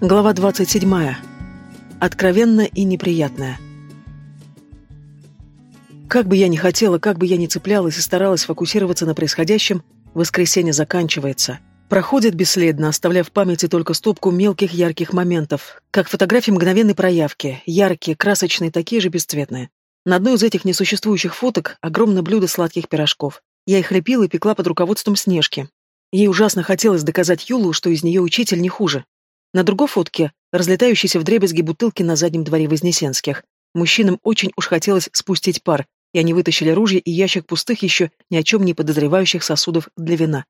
Глава 27. Откровенно и неприятная. Как бы я ни хотела, как бы я ни цеплялась и старалась фокусироваться на происходящем, воскресенье заканчивается. Проходит бесследно, оставляя в памяти только стопку мелких ярких моментов, как фотографии мгновенной проявки, яркие, красочные, такие же бесцветные. На одной из этих несуществующих фоток огромное блюдо сладких пирожков. Я их лепила и пекла под руководством Снежки. Ей ужасно хотелось доказать Юлу, что из нее учитель не хуже. На другой фотке разлетающиеся вдребезги бутылки на заднем дворе Вознесенских. Мужчинам очень уж хотелось спустить пар, и они вытащили ружья и ящик пустых еще ни о чем не подозревающих сосудов для вина.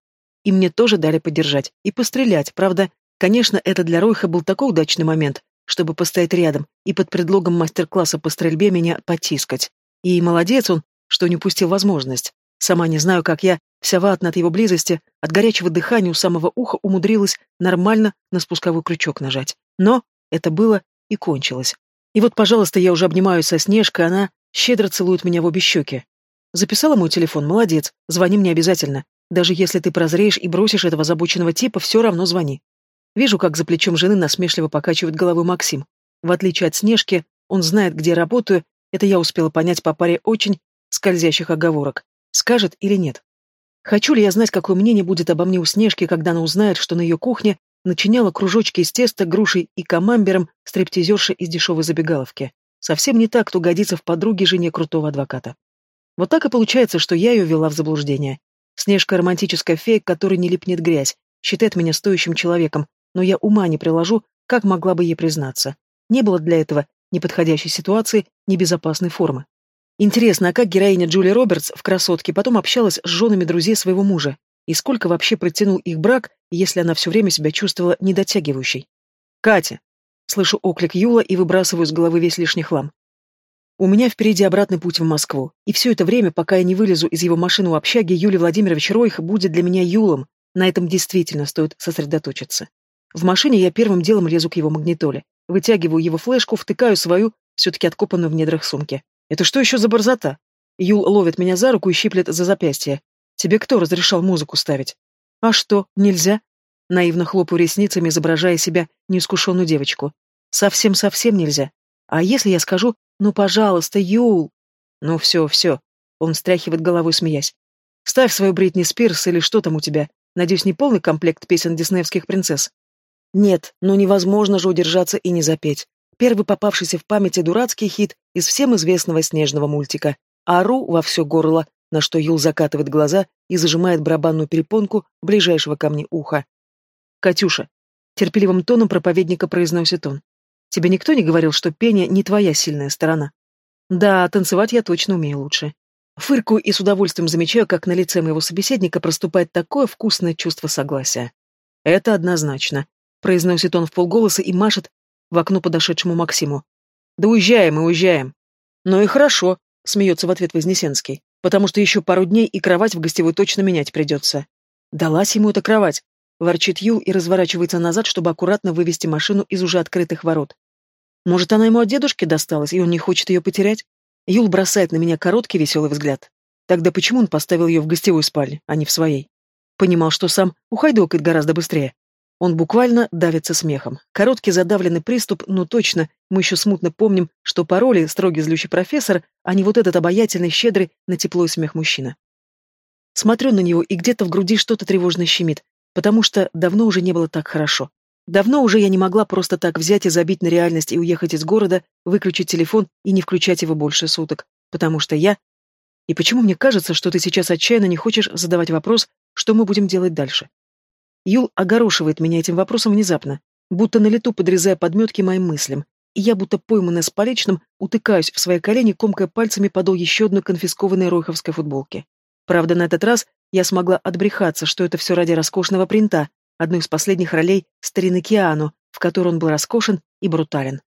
И мне тоже дали поддержать и пострелять, правда, конечно, это для Ройха был такой удачный момент, чтобы постоять рядом и под предлогом мастер-класса по стрельбе меня потискать. И молодец он, что не упустил возможность. Сама не знаю, как я, вся ватна от его близости, от горячего дыхания у самого уха умудрилась нормально на спусковой крючок нажать. Но это было и кончилось. И вот, пожалуйста, я уже обнимаюсь со Снежкой, она щедро целует меня в обе щеки. Записала мой телефон, молодец, звони мне обязательно. Даже если ты прозреешь и бросишь этого забоченного типа, все равно звони. Вижу, как за плечом жены насмешливо покачивает головой Максим. В отличие от Снежки, он знает, где работаю, это я успела понять по паре очень скользящих оговорок. Скажет или нет? Хочу ли я знать, какое мнение будет обо мне у Снежки, когда она узнает, что на ее кухне начиняла кружочки из теста, грушей и камамбером стриптизерша из дешевой забегаловки. Совсем не так, кто годится в подруге жене крутого адвоката. Вот так и получается, что я ее вела в заблуждение. Снежка — романтическая фея, которой не липнет грязь, считает меня стоящим человеком, но я ума не приложу, как могла бы ей признаться. Не было для этого ни подходящей ситуации, ни безопасной формы. Интересно, а как героиня Джулия Робертс в «Красотке» потом общалась с женами друзей своего мужа? И сколько вообще протянул их брак, если она все время себя чувствовала недотягивающей? «Катя!» Слышу оклик Юла и выбрасываю с головы весь лишний хлам. У меня впереди обратный путь в Москву, и все это время, пока я не вылезу из его машины у общаги, Юлий Владимирович Ройх будет для меня Юлом. На этом действительно стоит сосредоточиться. В машине я первым делом лезу к его магнитоле, вытягиваю его флешку, втыкаю свою, все-таки откопанную в недрах сумки. Это что еще за борзота? Юл ловит меня за руку и щиплет за запястье. Тебе кто разрешал музыку ставить? А что, нельзя? Наивно хлопаю ресницами, изображая себя неискушенную девочку. Совсем-совсем нельзя. А если я скажу «Ну, пожалуйста, Юл»? Ну, все, все. Он встряхивает головой, смеясь. Ставь свою Бритни Спирс или что там у тебя. Надеюсь, не полный комплект песен диснеевских принцесс. Нет, ну невозможно же удержаться и не запеть. Первый попавшийся в памяти дурацкий хит из всем известного снежного мультика. Ару во все горло, на что Юл закатывает глаза и зажимает барабанную перепонку ближайшего ко мне уха. «Катюша», — терпеливым тоном проповедника произносит он, — «тебе никто не говорил, что пение не твоя сильная сторона?» «Да, танцевать я точно умею лучше». Фыркую и с удовольствием замечаю, как на лице моего собеседника проступает такое вкусное чувство согласия. «Это однозначно», — произносит он в полголоса и машет в окно подошедшему Максиму. «Да уезжаем мы, уезжаем!» «Ну и хорошо», — смеется в ответ Вознесенский, «потому что еще пару дней и кровать в гостевой точно менять придется». «Далась ему эта кровать», — ворчит Юл и разворачивается назад, чтобы аккуратно вывести машину из уже открытых ворот. «Может, она ему от дедушки досталась, и он не хочет ее потерять?» Юл бросает на меня короткий веселый взгляд. Тогда почему он поставил ее в гостевой спальне, а не в своей? Понимал, что сам ухайдокает гораздо быстрее. Он буквально давится смехом. Короткий задавленный приступ, но точно, мы еще смутно помним, что пароли строгий злющий профессор, а не вот этот обаятельный, щедрый на тепло и смех мужчина. Смотрю на него, и где-то в груди что-то тревожно щемит, потому что давно уже не было так хорошо. Давно уже я не могла просто так взять и забить на реальность и уехать из города, выключить телефон и не включать его больше суток, потому что я... И почему мне кажется, что ты сейчас отчаянно не хочешь задавать вопрос, что мы будем делать дальше? Юл огорошивает меня этим вопросом внезапно, будто на лету подрезая подметки моим мыслям, и я, будто пойманная с поличным, утыкаюсь в свои колени, комкая пальцами подол еще одной конфискованной ройховской футболки. Правда, на этот раз я смогла отбрехаться, что это все ради роскошного принта, одной из последних ролей старины Киану, в которой он был роскошен и брутален.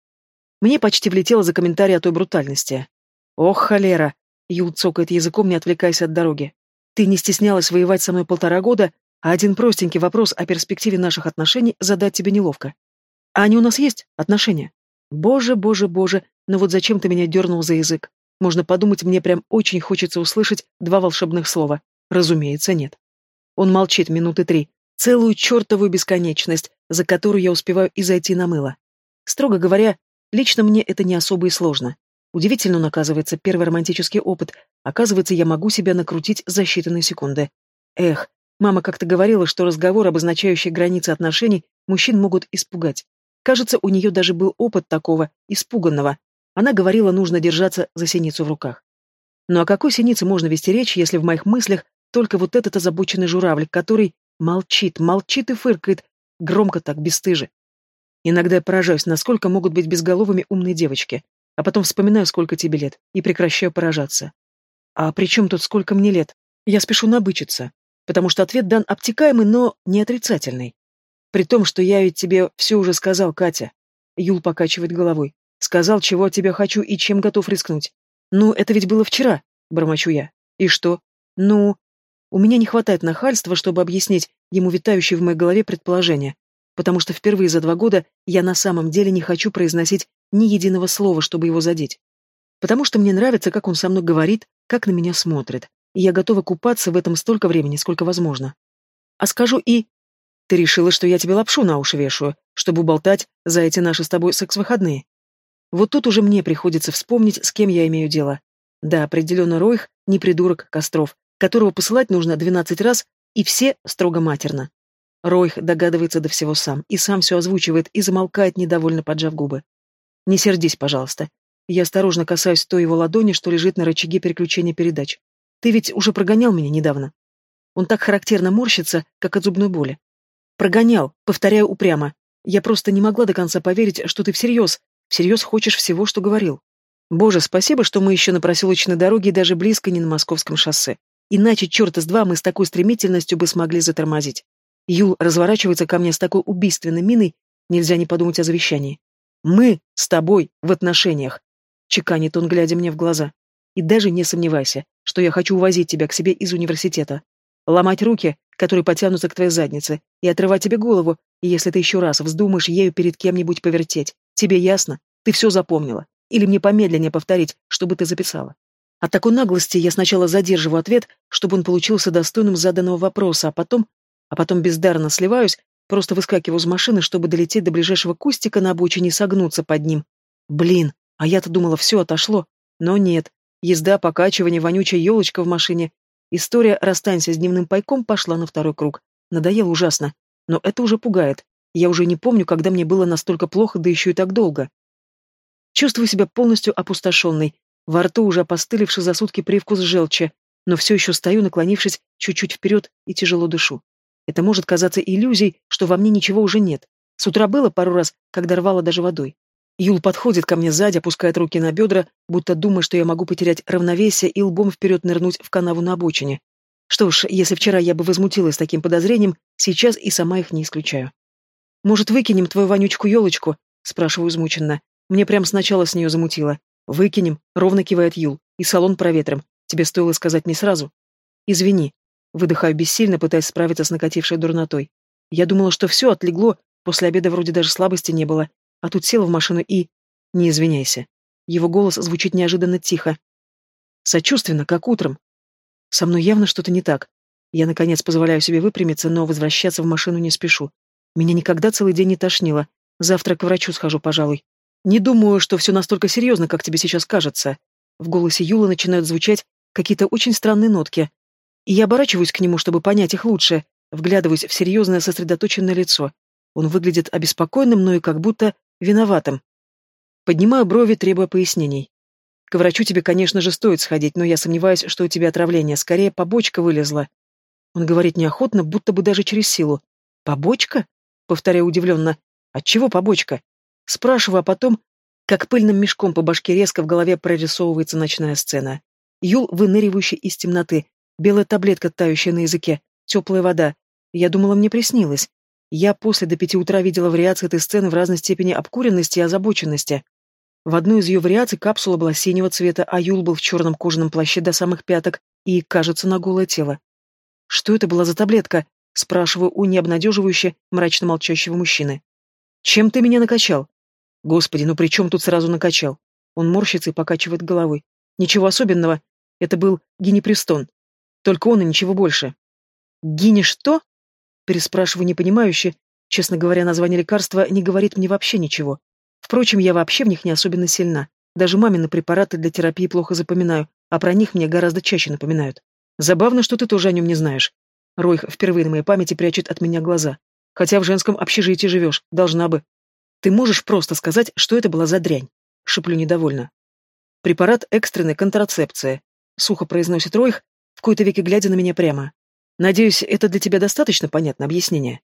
Мне почти влетело за комментарий о той брутальности. «Ох, холера!» — Юл цокает языком, не отвлекаясь от дороги. «Ты не стеснялась воевать со мной полтора года, а один простенький вопрос о перспективе наших отношений задать тебе неловко. А они у нас есть, отношения? Боже, боже, боже, но вот зачем ты меня дернул за язык? Можно подумать, мне прям очень хочется услышать два волшебных слова. Разумеется, нет. Он молчит минуты три, Целую чертовую бесконечность, за которую я успеваю и зайти на мыло. Строго говоря, лично мне это не особо и сложно. Удивительно, он оказывается, первый романтический опыт. Оказывается, я могу себя накрутить за считанные секунды. Эх, мама как-то говорила, что разговор, обозначающий границы отношений, мужчин могут испугать. Кажется, у нее даже был опыт такого, испуганного. Она говорила, нужно держаться за синицу в руках. Но ну, о какой синице можно вести речь, если в моих мыслях только вот этот озабоченный журавлик, который молчит, молчит и фыркает, громко так, бесстыже. Иногда я поражаюсь, насколько могут быть безголовыми умные девочки, а потом вспоминаю, сколько тебе лет, и прекращаю поражаться. А при чем тут сколько мне лет? Я спешу набычиться, потому что ответ дан обтекаемый, но не отрицательный. При том, что я ведь тебе все уже сказал, Катя. Юл покачивает головой. Сказал, чего от тебя хочу и чем готов рискнуть. Ну, это ведь было вчера, бормочу я. И что? Ну, у меня не хватает нахальства, чтобы объяснить ему витающие в моей голове предположения, потому что впервые за два года я на самом деле не хочу произносить ни единого слова, чтобы его задеть. Потому что мне нравится, как он со мной говорит, как на меня смотрит, я готова купаться в этом столько времени, сколько возможно. А скажу и... Ты решила, что я тебе лапшу на уши вешаю, чтобы болтать за эти наши с тобой секс-выходные? Вот тут уже мне приходится вспомнить, с кем я имею дело. Да, определенно Ройх не придурок Костров, которого посылать нужно двенадцать раз, и все строго матерно. Ройх догадывается до всего сам, и сам все озвучивает, и замолкает, недовольно поджав губы. «Не сердись, пожалуйста». Я осторожно касаюсь той его ладони, что лежит на рычаге переключения передач. «Ты ведь уже прогонял меня недавно». Он так характерно морщится, как от зубной боли. «Прогонял, повторяю упрямо. Я просто не могла до конца поверить, что ты всерьез, всерьез хочешь всего, что говорил. Боже, спасибо, что мы еще на проселочной дороге и даже близко не на московском шоссе. Иначе, черт из два, мы с такой стремительностью бы смогли затормозить. Юл разворачивается ко мне с такой убийственной миной, нельзя не подумать о завещании. «Мы с тобой в отношениях», — чеканит он, глядя мне в глаза. «И даже не сомневайся, что я хочу увозить тебя к себе из университета. Ломать руки, которые потянутся к твоей заднице, и отрывать тебе голову, если ты еще раз вздумаешь ею перед кем-нибудь повертеть. Тебе ясно? Ты все запомнила. Или мне помедленнее повторить, чтобы ты записала. От такой наглости я сначала задерживаю ответ, чтобы он получился достойным заданного вопроса, а потом... А потом бездарно сливаюсь, просто выскакиваю из машины, чтобы долететь до ближайшего кустика на обочине и согнуться под ним. Блин, а я-то думала, все отошло. Но нет. Езда, покачивание, вонючая елочка в машине. История «Расстанься с дневным пайком» пошла на второй круг. Надоело ужасно. Но это уже пугает. Я уже не помню, когда мне было настолько плохо, да еще и так долго. Чувствую себя полностью опустошенной, во рту уже опостылевший за сутки привкус желчи, но все еще стою, наклонившись чуть-чуть вперед и тяжело дышу. Это может казаться иллюзией, что во мне ничего уже нет. С утра было пару раз, когда рвало даже водой. Юл подходит ко мне сзади, опускает руки на бедра, будто думая, что я могу потерять равновесие и лбом вперед нырнуть в канаву на обочине. Что ж, если вчера я бы возмутилась таким подозрением, сейчас и сама их не исключаю. «Может, выкинем твою вонючку-елочку?» — спрашиваю измученно. Мне прям сначала с нее замутило. Выкинем, ровно кивает Юл, и салон проветрим. Тебе стоило сказать не сразу. Извини. Выдыхаю бессильно, пытаясь справиться с накатившей дурнотой. Я думала, что все отлегло, после обеда вроде даже слабости не было, а тут села в машину и... Не извиняйся. Его голос звучит неожиданно тихо. Сочувственно, как утром. Со мной явно что-то не так. Я, наконец, позволяю себе выпрямиться, но возвращаться в машину не спешу. Меня никогда целый день не тошнило. Завтра к врачу схожу, пожалуй. Не думаю, что все настолько серьезно, как тебе сейчас кажется. В голосе Юлы начинают звучать какие-то очень странные нотки. И я оборачиваюсь к нему, чтобы понять их лучше, вглядываюсь в серьезное сосредоточенное лицо. Он выглядит обеспокоенным, но и как будто виноватым. Поднимаю брови, требуя пояснений. К врачу тебе, конечно же, стоит сходить, но я сомневаюсь, что у тебя отравление, скорее побочка вылезла. Он говорит неохотно, будто бы даже через силу. Побочка? Повторяю удивленно. Отчего побочка? Спрашиваю, а потом, как пыльным мешком по башке резко в голове прорисовывается ночная сцена. Юл, выныривающий из темноты, белая таблетка, тающая на языке, теплая вода. Я думала, мне приснилось. Я после до пяти утра видела вариации этой сцены в разной степени обкуренности и озабоченности. В одной из ее вариаций капсула была синего цвета, а Юл был в черном кожаном плаще до самых пяток и, кажется, на голое тело. «Что это была за таблетка?» — спрашиваю у необнадеживающе мрачно молчащего мужчины. «Чем ты меня накачал?» Господи, ну при чем тут сразу накачал? Он морщится и покачивает головой. Ничего особенного. Это был гинепристон. Только он и ничего больше. Гини что? Переспрашиваю непонимающе. Честно говоря, название лекарства не говорит мне вообще ничего. Впрочем, я вообще в них не особенно сильна. Даже мамины препараты для терапии плохо запоминаю, а про них мне гораздо чаще напоминают. Забавно, что ты тоже о нем не знаешь. Ройх впервые на моей памяти прячет от меня глаза. Хотя в женском общежитии живешь, должна бы. Ты можешь просто сказать, что это была за дрянь? Шиплю недовольно. Препарат экстренной контрацепции. Сухо произносит Ройх, в кои-то веки глядя на меня прямо. Надеюсь, это для тебя достаточно понятно объяснение.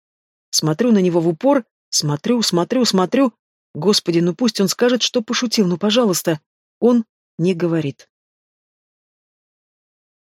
Смотрю на него в упор, смотрю, смотрю, смотрю. Господи, ну пусть он скажет, что пошутил, ну пожалуйста. Он не говорит.